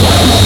Yeah.